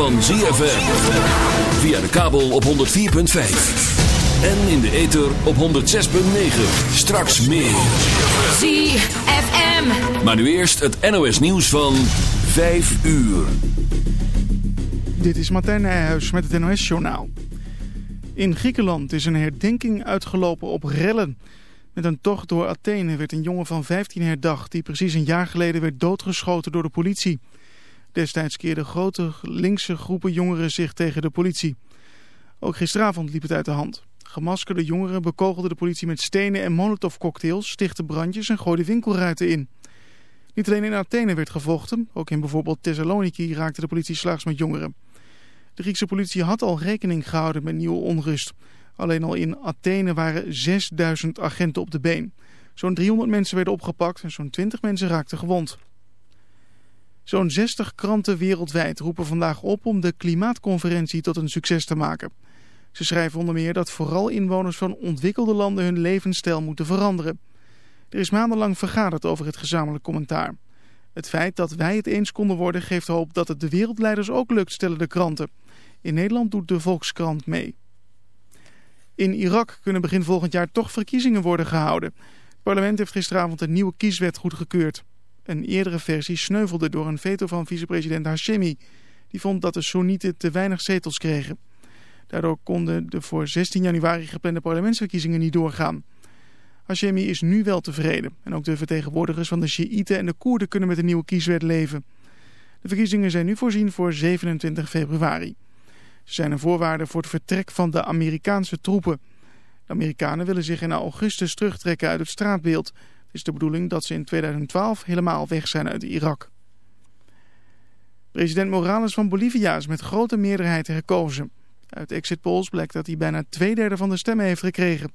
van ZFM. Via de kabel op 104.5. En in de ether op 106.9. Straks meer. ZFM. Maar nu eerst het NOS nieuws van 5 uur. Dit is Martijn Nijhuis met het NOS-journaal. In Griekenland is een herdenking uitgelopen op rellen. Met een tocht door Athene werd een jongen van 15 herdacht... die precies een jaar geleden werd doodgeschoten door de politie. Destijds keerden grote linkse groepen jongeren zich tegen de politie. Ook gisteravond liep het uit de hand. Gemaskerde jongeren bekogelden de politie met stenen en molotovcocktails... stichtten brandjes en gooiden winkelruiten in. Niet alleen in Athene werd gevochten, ook in bijvoorbeeld Thessaloniki raakte de politie slaags met jongeren. De Griekse politie had al rekening gehouden met nieuwe onrust. Alleen al in Athene waren 6000 agenten op de been. Zo'n 300 mensen werden opgepakt en zo'n 20 mensen raakten gewond. Zo'n 60 kranten wereldwijd roepen vandaag op om de klimaatconferentie tot een succes te maken. Ze schrijven onder meer dat vooral inwoners van ontwikkelde landen hun levensstijl moeten veranderen. Er is maandenlang vergaderd over het gezamenlijk commentaar. Het feit dat wij het eens konden worden geeft hoop dat het de wereldleiders ook lukt, stellen de kranten. In Nederland doet de Volkskrant mee. In Irak kunnen begin volgend jaar toch verkiezingen worden gehouden. Het parlement heeft gisteravond een nieuwe kieswet goedgekeurd. Een eerdere versie sneuvelde door een veto van vicepresident Hashemi. Die vond dat de Soenieten te weinig zetels kregen. Daardoor konden de voor 16 januari geplande parlementsverkiezingen niet doorgaan. Hashemi is nu wel tevreden. En ook de vertegenwoordigers van de Sjiïten en de Koerden kunnen met een nieuwe kieswet leven. De verkiezingen zijn nu voorzien voor 27 februari. Ze zijn een voorwaarde voor het vertrek van de Amerikaanse troepen. De Amerikanen willen zich in augustus terugtrekken uit het straatbeeld. Het is de bedoeling dat ze in 2012 helemaal weg zijn uit Irak. President Morales van Bolivia is met grote meerderheid herkozen. Uit exit polls blijkt dat hij bijna twee derde van de stemmen heeft gekregen.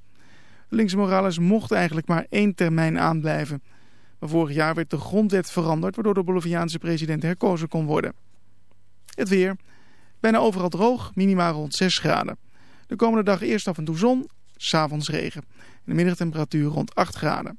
Links Morales mocht eigenlijk maar één termijn aanblijven. Maar vorig jaar werd de grondwet veranderd waardoor de Boliviaanse president herkozen kon worden. Het weer. Bijna overal droog, minimaal rond 6 graden. De komende dag eerst af en toe zon, s'avonds regen. En de middagtemperatuur rond 8 graden.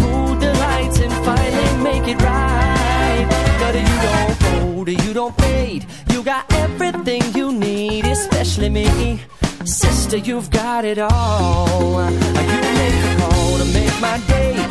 it right. But you don't fold, you don't fade. You got everything you need, especially me. Sister, you've got it all. You make a call to make my day.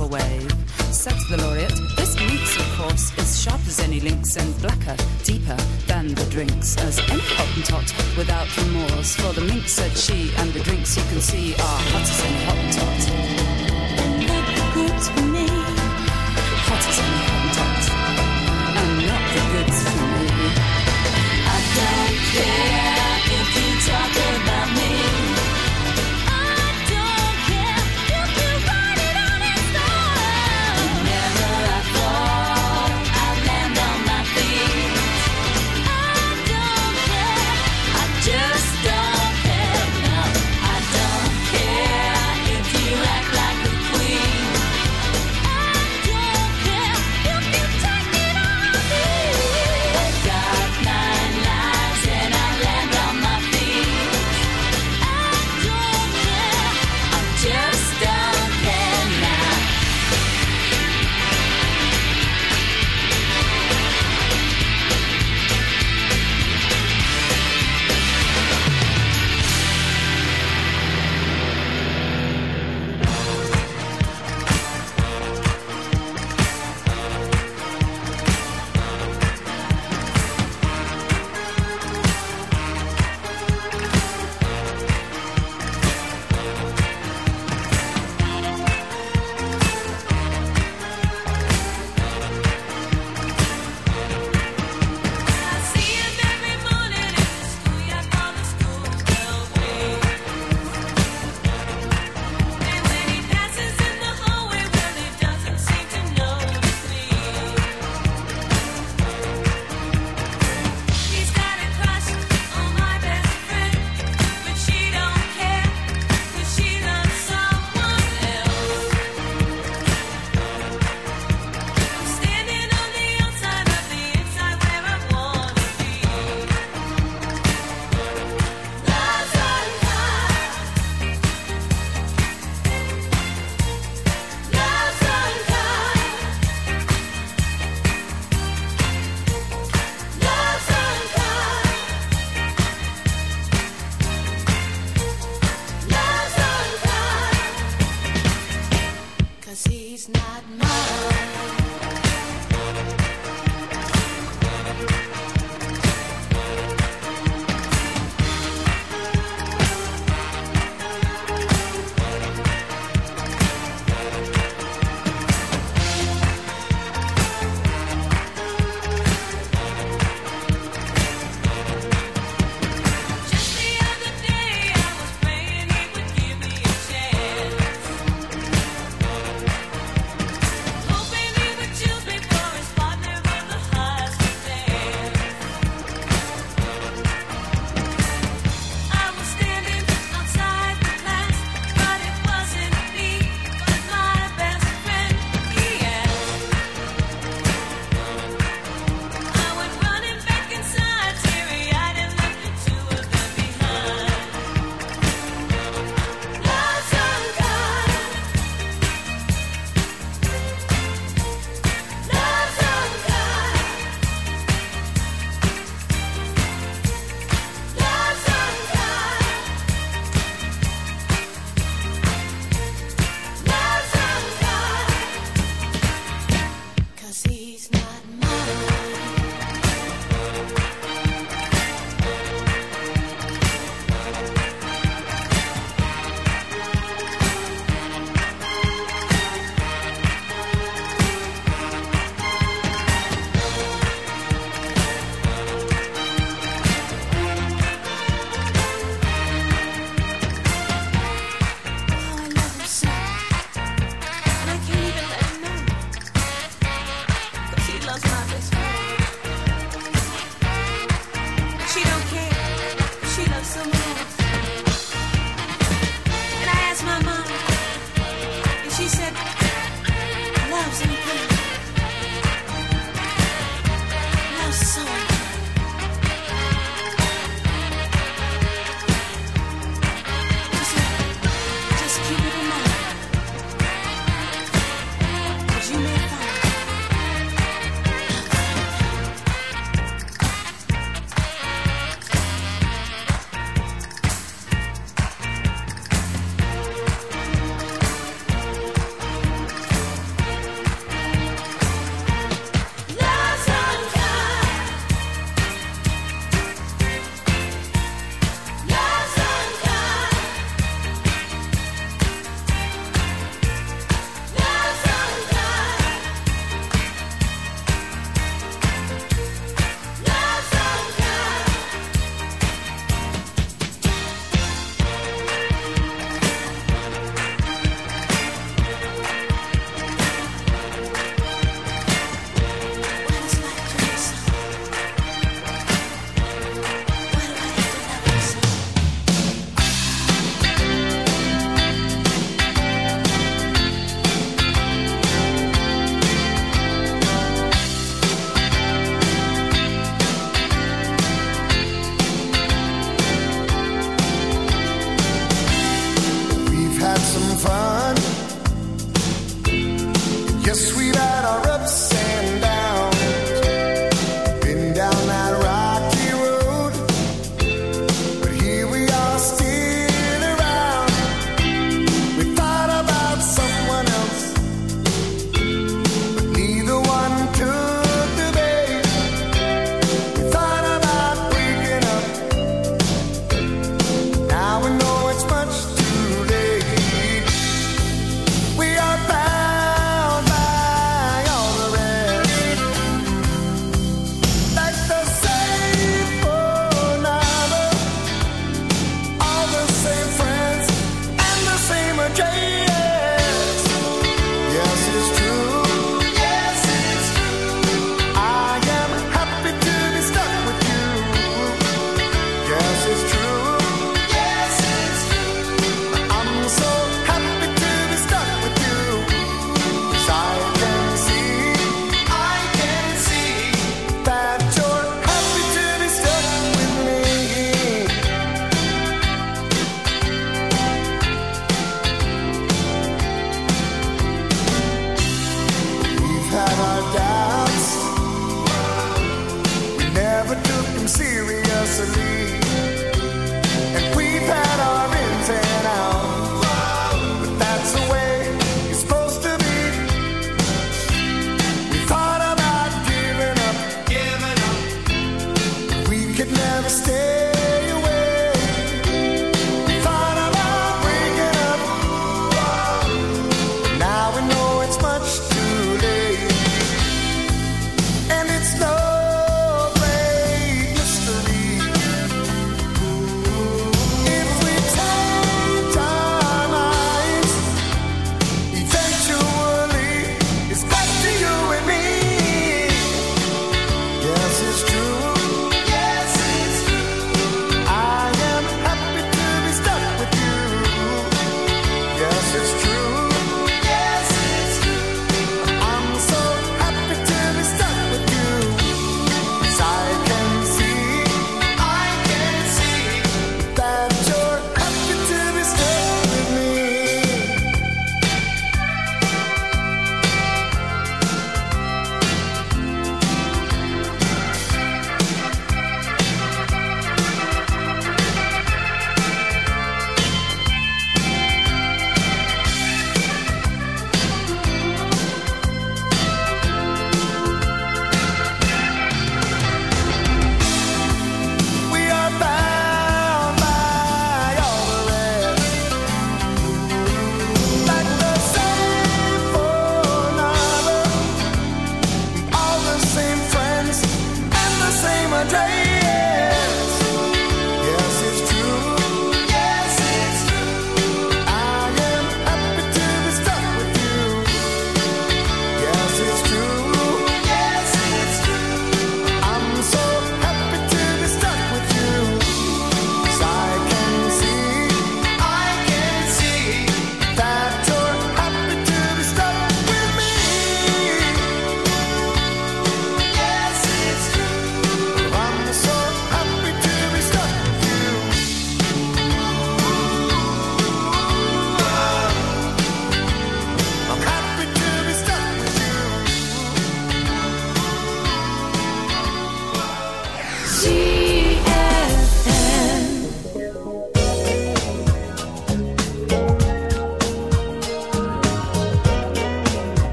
another wave. Said the laureate, this minx, of course, is sharp as any lynx and blacker, deeper than the drinks, as any hottentot without remorse. For the mink said she, and the drinks you can see are hot as any hottentot. That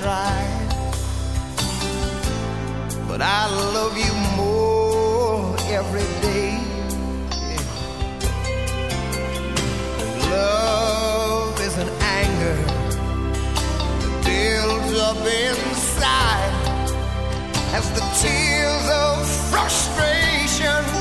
pride. But I love you more every day. Love is an anger that builds up inside as the tears of frustration.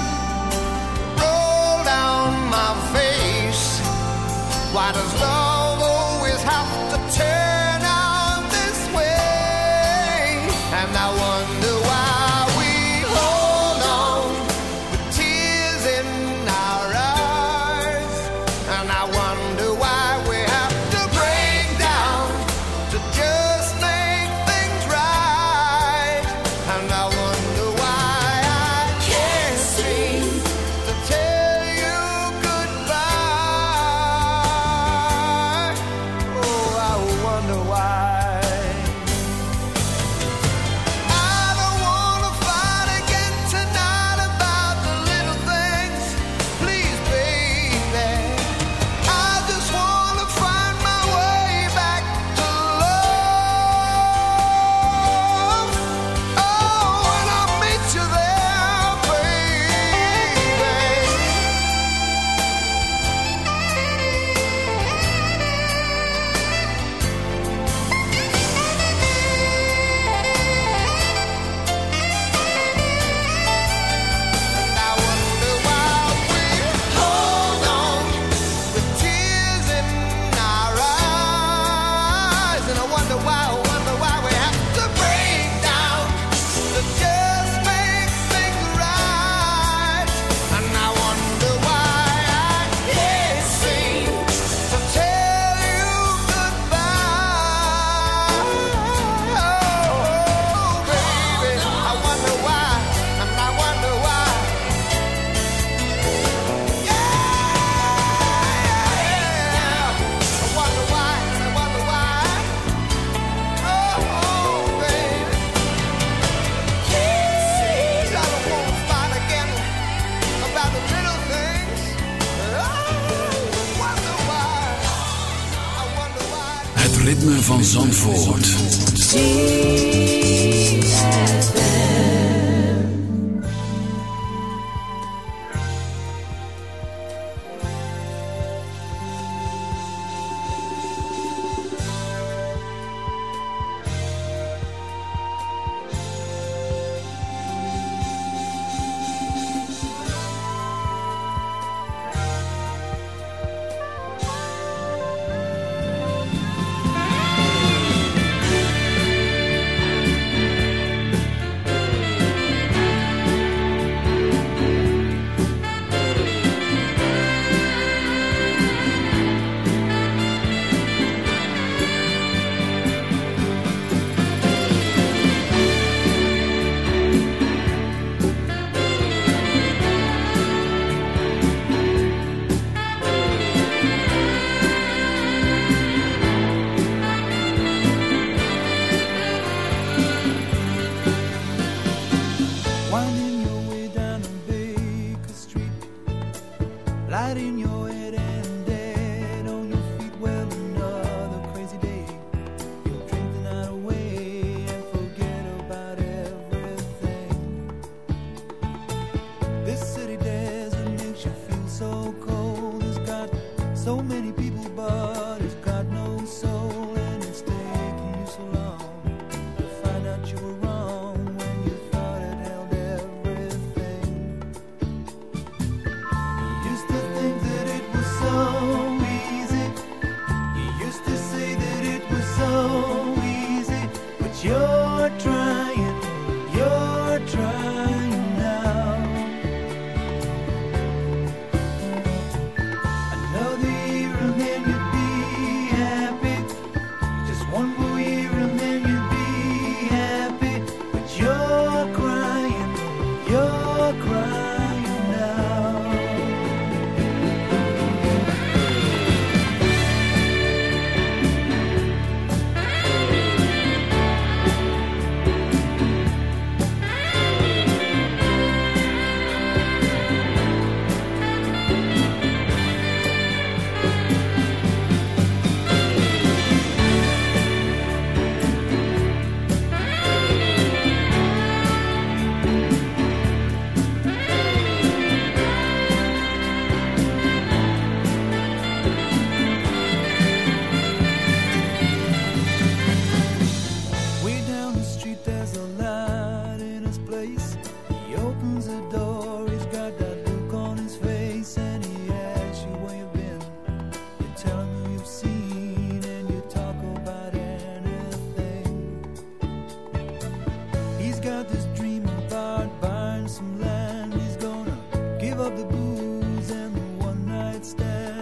And the one night stands,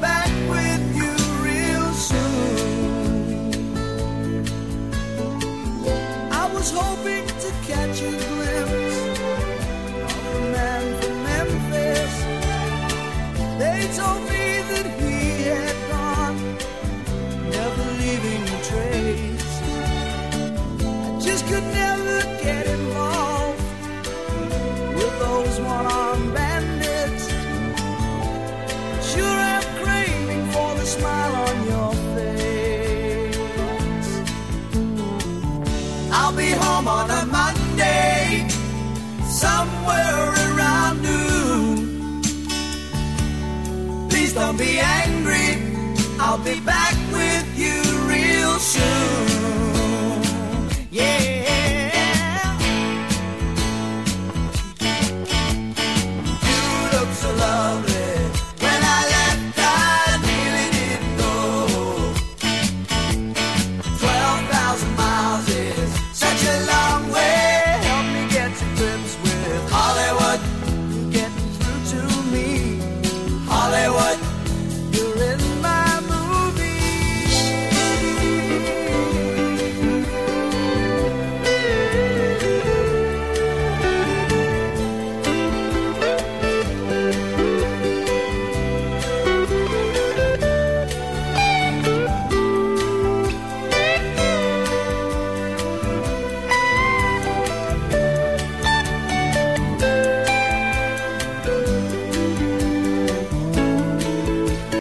Back.